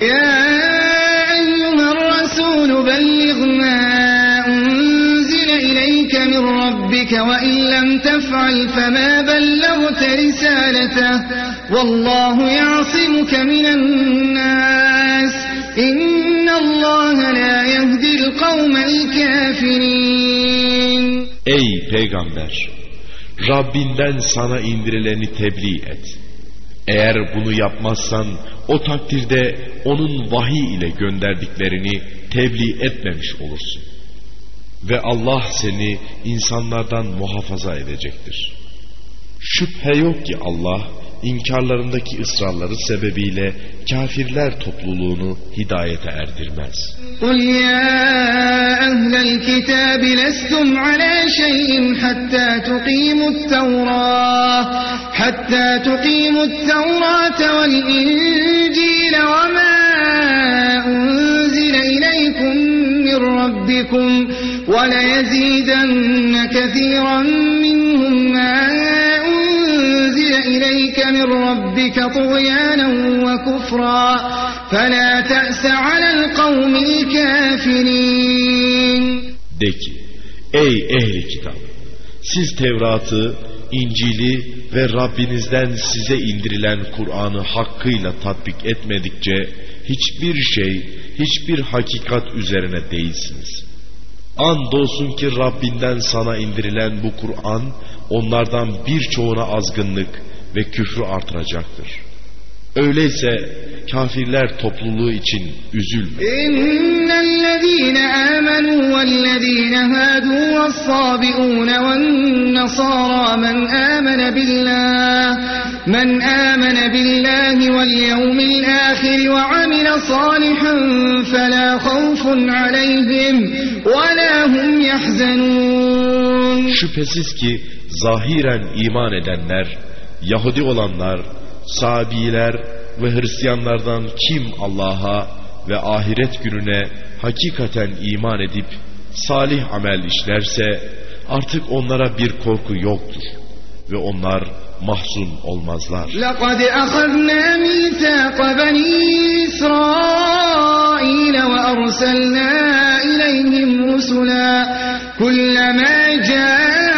يا أيها الرسول بلغ ما أنزل إليك من ربك وإن لم تفعل فما بلغت رسالته والله يعصمك من الناس إن الله لا يهدي القوم الكافرين Ey peygamber! Rabbinden sana indirileni tebliğ et. Eğer bunu yapmazsan o takdirde onun vahiy ile gönderdiklerini tebliğ etmemiş olursun. Ve Allah seni insanlardan muhafaza edecektir. Şüphe yok ki Allah inkarlarındaki ısrarları sebebiyle kafirler topluluğunu hidayete erdirmez. قل يا أهل الكتاب لستم على شيء حتى تقيموا التوراة حتى تقيموا التوراة والإنجيل وما أنزل إليكم من ربكم وليزيدن كثيرا منهم ما أنزل إليك من ربك طغيانا وكفرا فلا تأس على القوم الكافرين De ki, ey ehli kitap! Siz Tevrat'ı, İncil'i ve Rabbinizden size indirilen Kur'an'ı hakkıyla tatbik etmedikçe hiçbir şey, hiçbir hakikat üzerine değilsiniz. Andolsun ki Rabbinden sana indirilen bu Kur'an onlardan birçoğuna azgınlık ve küfrü artıracaktır. Öyleyse kafirler topluluğu için üzülme. İnnellezîne âmenû vellezîne hâdû vessâbi'ûne vennasâra men âmene billâh men âmene billâhi vel yevmil âhir ve amile sâlihan felâ khawfun aleyhim ve lâ hum yahzenûn. Şüphesiz ki zahiren iman edenler, Yahudi olanlar, Sabiler ve Hristiyanlardan kim Allah'a ve ahiret gününe hakikaten iman edip salih amel işlerse artık onlara bir korku yoktur ve onlar mahzun olmazlar. لقد أخذنا ميثاق بني إسرائيل وأرسلنا إليهم رسلا كلما جاءهم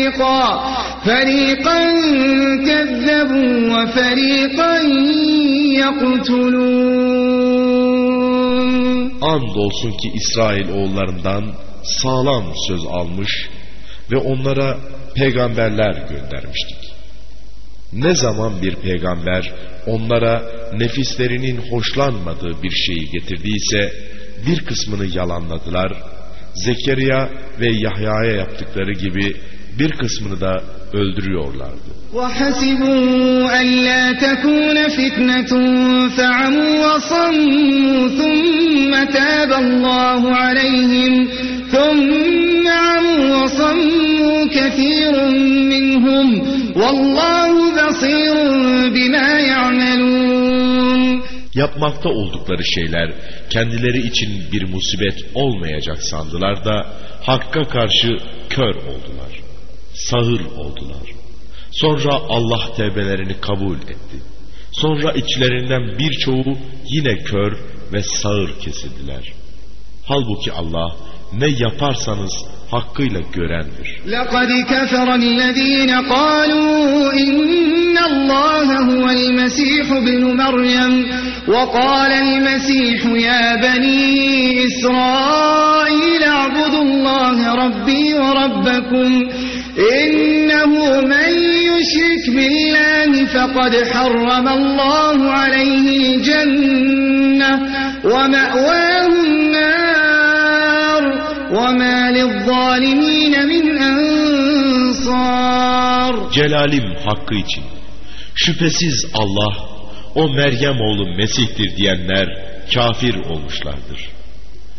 فريقا فريقا كذبوا وفريقا يقتلون Andolsun ki İsrail oğullarından sağlam söz almış ve onlara peygamberler göndermiştik. Ne zaman bir peygamber onlara nefislerinin hoşlanmadığı bir şeyi getirdiyse bir kısmını yalanladılar. Zekeriya ve Yahya'ya yaptıkları gibi bir kısmını da öldürüyorlardı. وحسبوا ألا تكون فتنة فعموا وصموا ثم تاب الله عليهم ثم عموا وصموا كثير منهم والله بصير بما يعملون Yapmakta oldukları şeyler kendileri için bir musibet olmayacak sandılar da hakka karşı kör oldular. Sağır oldular. Sonra Allah tevbelerini kabul etti. Sonra içlerinden birçoğu yine kör ve sağır kesildiler. Halbuki Allah ne yaparsanız hakkıyla görendir. لقد كفر الذين قالوا إن الله هو المسيح ابن مريم وقال المسيح يا بني إسرائيل اعبدوا الله ربي وربكم إنه من يشرك بالله فقد حرم الله عليه الجنة ومأواه النار وما للظالمين من أنصار Celalim hakkı için. Şüphesiz Allah o Meryem oğlu Mesih'tir diyenler kafir olmuşlardır.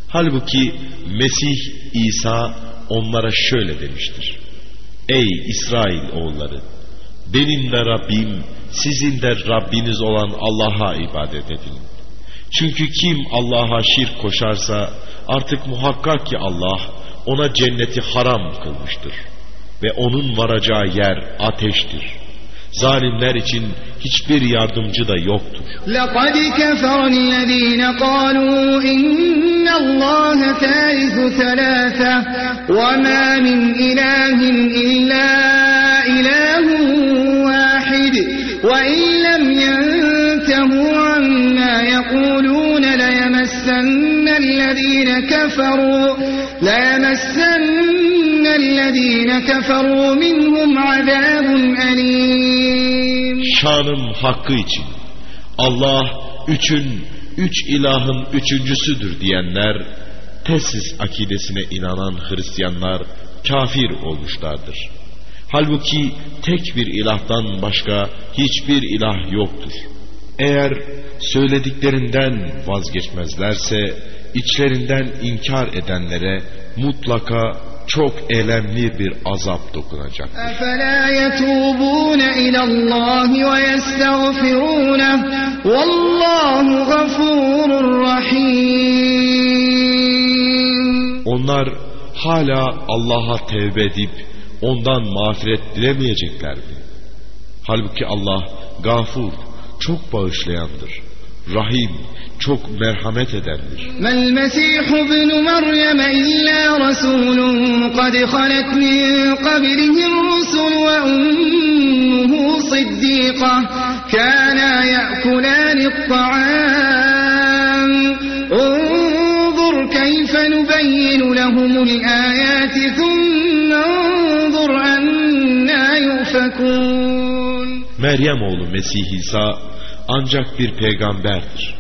Halbuki Mesih İsa onlara şöyle demiştir. Ey İsrail oğulları! Benim de Rabbim, sizin de Rabbiniz olan Allah'a ibadet edin. Çünkü kim Allah'a şirk koşarsa artık muhakkak ki Allah ona cenneti haram kılmıştır. ve onun varacağı yer ateştir. Zalimler için hiçbir yardımcı da yoktur. لقد كفر الذين قالوا إن الله ثالث ثلاثة وما من إله إلا إله واحد وإن لم ينتهوا عما يقولون ليمسن الذين كفروا ليمسن الذين كفروا منهم عذاب أليم Şanın hakkı için Allah üçün, üç ilahın üçüncüsüdür diyenler, tesis akidesine inanan Hristiyanlar kafir olmuşlardır. Halbuki tek bir ilahtan başka hiçbir ilah yoktur. Eğer söylediklerinden vazgeçmezlerse içlerinden inkar edenlere mutlaka çok elemli bir azap dokunacak. Efela yetubune ilallahi ve yestağfirune vallahu gafurur rahim. Onlar hala Allah'a tevbe edip ondan mağfiret dilemeyecekler mi? Halbuki Allah gafur, çok bağışlayandır. Rahim çok merhamet edendir. Mel Mesih ibn Meryem illa rasulun kad halet min qablihim rusul ve ummuhu siddiqa kana ya'kulan at-ta'am انظر كيف نبين لهم thumma unzur انظر أنا يؤفكون Meryem oğlu Mesih İsa ancak bir peygamberdir.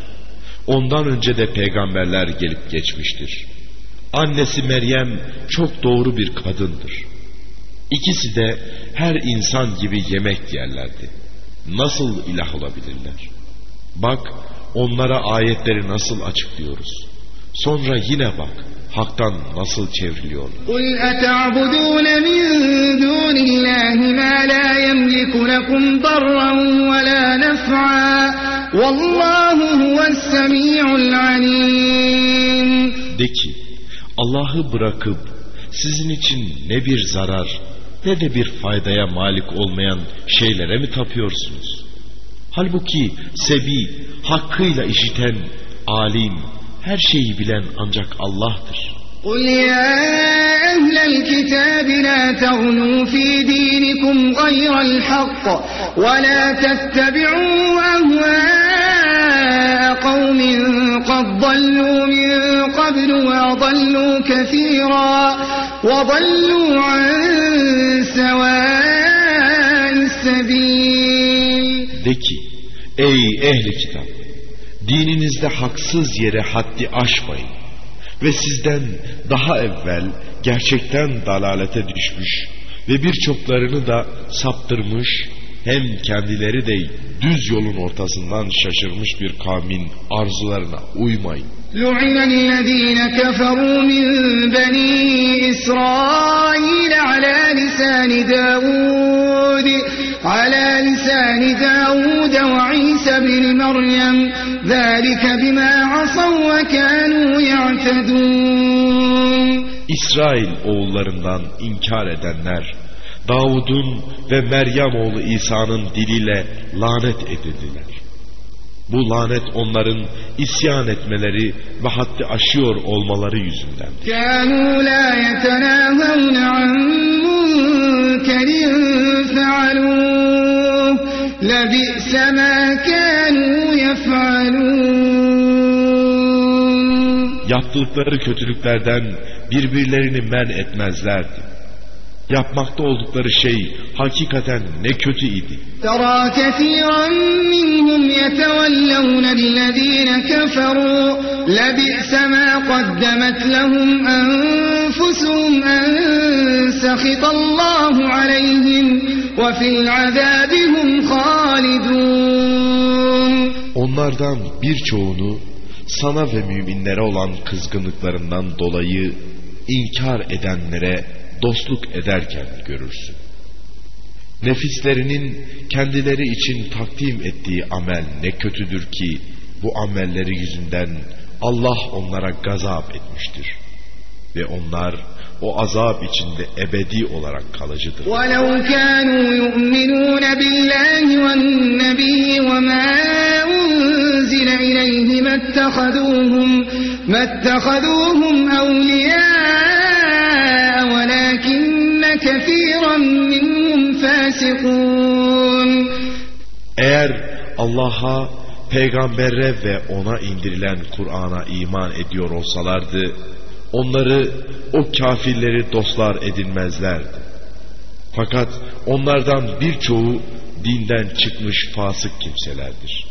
Ondan önce de peygamberler gelip geçmiştir. Annesi Meryem çok doğru bir kadındır. İkisi de her insan gibi yemek yerlerdi. Nasıl ilah olabilirler? Bak onlara ayetleri nasıl açıklıyoruz. Sonra yine bak haktan nasıl çevriliyorlar. قل أتعبدون من دون الله ما لا يملك لكم ضرا ولا نفعا والله هو السميع العليم De ki Allah'ı bırakıp sizin için ne bir zarar ne de bir faydaya malik olmayan şeylere mi tapıyorsunuz? Halbuki sebi, hakkıyla işiten, alim, her şeyi bilen ancak Allah'tır. قل يا أهل الكتاب لا تغنوا في دينكم غير الحق ولا تتبعوا أهواء قوم قد ضلوا من قبل وأضلوا كثيرا وضلوا عن سواء السبيل De ki ey ehli kitap dininizde haksız yere haddi aşmayın ve sizden daha evvel gerçekten dalalete düşmüş ve birçoklarını da saptırmış hem kendileri de düz yolun ortasından şaşırmış bir kavmin arzularına uymayın. لعن الذين كفروا من بني إسرائيل على لسان داود على لسان داود وعيسى بن مريم ذلك بما عصوا وكانوا يعتدون İsrail oğullarından inkar edenler Davud'un ve Meryem oğlu İsa'nın diliyle lanet edildiler. Bu lanet onların isyan etmeleri ve haddi aşıyor olmaları yüzünden. لبئس ما كانوا يفعلون Yaptıkları kötülüklerden birbirlerini men etmezlerdi. Yapmakta oldukları şey hakikaten ne kötü idi. ترى كثيرا منهم يتولون الذين كفروا لبئس ما قدمت لهم أنفسهم أن سخط الله عليهم وفي العذاب هم خالدون Onlardan birçoğunu sana ve müminlere olan kızgınlıklarından dolayı inkar edenlere dostluk ederken görürsün. Nefislerinin kendileri için takdim ettiği amel ne kötüdür ki bu amelleri yüzünden Allah onlara gazap etmiştir. Ve onlar o azap içinde ebedi olarak kalıcıdır. وَلَوْ كَانُوا يُؤْمِنُونَ بِاللّٰهِ وَالنَّبِيِّ وَمَا أُنزِلَ إِلَيْهِ مَا اتَّخَذُوهُمْ, ما كثيرا منهم فاسقون Eğer Allah'a, peygambere ve ona indirilen Kur'an'a iman ediyor olsalardı, onları, o kafirleri dostlar edinmezlerdi. Fakat onlardan birçoğu dinden çıkmış fasık kimselerdir.